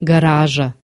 гаража.